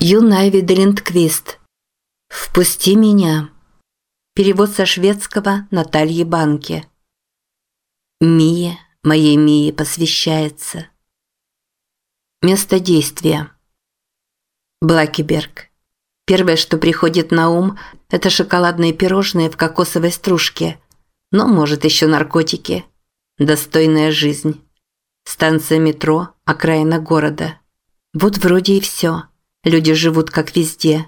Юнайви Делиндквист. «Впусти меня». Перевод со шведского Натальи Банки. Мия, моей Мии посвящается. Место действия. Блакиберг. Первое, что приходит на ум, это шоколадные пирожные в кокосовой стружке. Но, может, еще наркотики. Достойная жизнь. Станция метро, окраина города. Вот вроде и все. Люди живут как везде.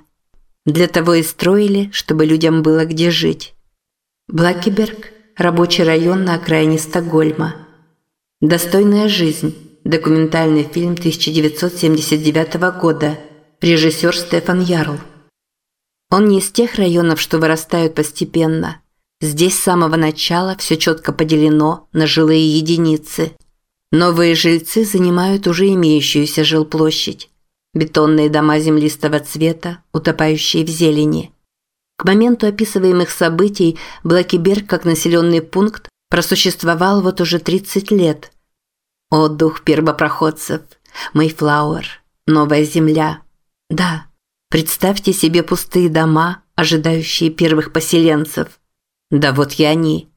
Для того и строили, чтобы людям было где жить. Блакиберг – рабочий район на окраине Стокгольма. «Достойная жизнь» – документальный фильм 1979 года, режиссер Стефан Ярл. Он не из тех районов, что вырастают постепенно. Здесь с самого начала все четко поделено на жилые единицы. Новые жильцы занимают уже имеющуюся жилплощадь бетонные дома землистого цвета, утопающие в зелени. К моменту описываемых событий Блэкиберг как населенный пункт просуществовал вот уже 30 лет. О, дух первопроходцев, Мэйфлауэр, новая земля. Да, представьте себе пустые дома, ожидающие первых поселенцев. Да вот и они.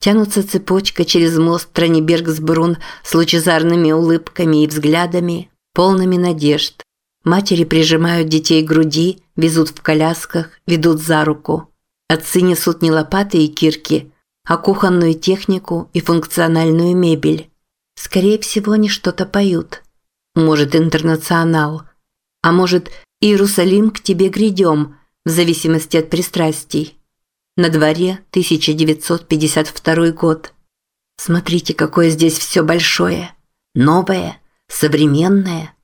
Тянутся цепочка через мост Транибергсбрун с лучезарными улыбками и взглядами, полными надежд. Матери прижимают детей к груди, везут в колясках, ведут за руку. Отцы несут не лопаты и кирки, а кухонную технику и функциональную мебель. Скорее всего, они что-то поют. Может, интернационал. А может, Иерусалим к тебе грядем, в зависимости от пристрастий. На дворе 1952 год. Смотрите, какое здесь все большое. Новое, современное –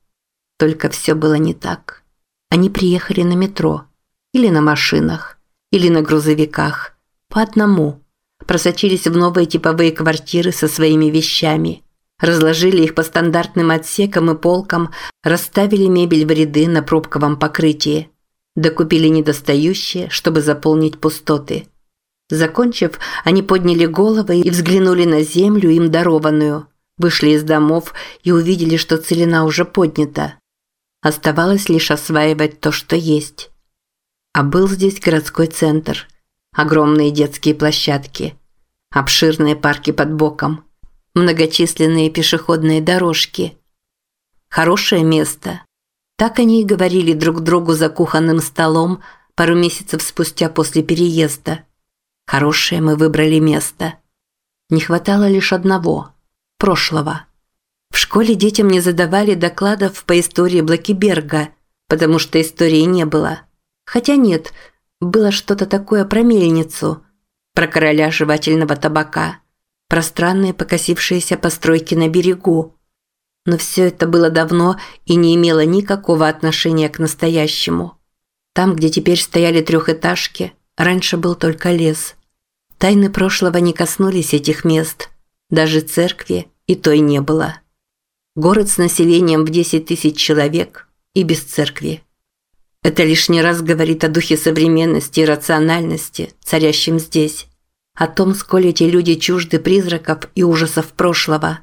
только все было не так. Они приехали на метро. Или на машинах. Или на грузовиках. По одному. Просочились в новые типовые квартиры со своими вещами. Разложили их по стандартным отсекам и полкам, расставили мебель в ряды на пробковом покрытии. Докупили недостающие, чтобы заполнить пустоты. Закончив, они подняли головы и взглянули на землю, им дарованную. Вышли из домов и увидели, что целина уже поднята. Оставалось лишь осваивать то, что есть. А был здесь городской центр. Огромные детские площадки. Обширные парки под боком. Многочисленные пешеходные дорожки. Хорошее место. Так они и говорили друг другу за кухонным столом пару месяцев спустя после переезда. Хорошее мы выбрали место. Не хватало лишь одного – прошлого. В школе детям не задавали докладов по истории Блакиберга, потому что истории не было. Хотя нет, было что-то такое про мельницу, про короля жевательного табака, про странные покосившиеся постройки на берегу. Но все это было давно и не имело никакого отношения к настоящему. Там, где теперь стояли трехэтажки, раньше был только лес. Тайны прошлого не коснулись этих мест. Даже церкви и той не было. Город с населением в 10 тысяч человек и без церкви. Это лишний раз говорит о духе современности и рациональности, царящем здесь. О том, сколь эти люди чужды призраков и ужасов прошлого.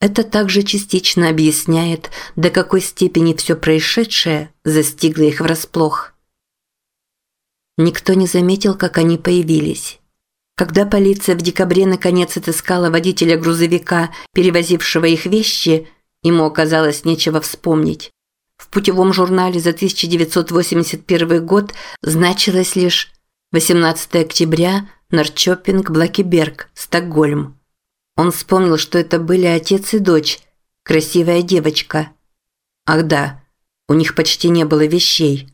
Это также частично объясняет, до какой степени все происшедшее застигло их врасплох. Никто не заметил, как они появились. Когда полиция в декабре наконец отыскала водителя грузовика, перевозившего их вещи, ему оказалось нечего вспомнить. В путевом журнале за 1981 год значилось лишь 18 октября, Нарчопинг, Блакиберг, Стокгольм. Он вспомнил, что это были отец и дочь, красивая девочка. Ах да, у них почти не было вещей.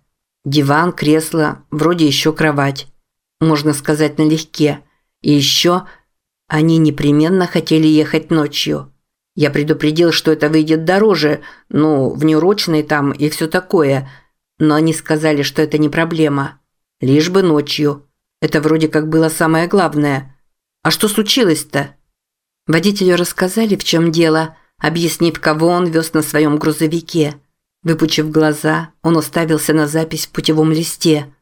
Диван, кресло, вроде еще кровать. Можно сказать, налегке. И еще они непременно хотели ехать ночью. Я предупредил, что это выйдет дороже, ну, внеурочный там и все такое. Но они сказали, что это не проблема. Лишь бы ночью. Это вроде как было самое главное. А что случилось-то? Водителю рассказали, в чем дело, объяснив, кого он вез на своем грузовике. Выпучив глаза, он уставился на запись в путевом листе.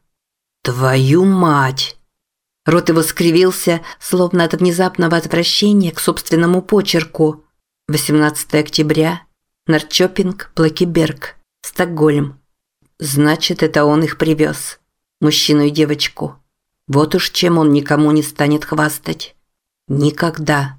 «Твою мать!» Рот его скривился, словно от внезапного отвращения к собственному почерку. 18 октября. Нарчопинг, Плакиберг, Стокгольм. Значит, это он их привез. Мужчину и девочку. Вот уж чем он никому не станет хвастать. Никогда.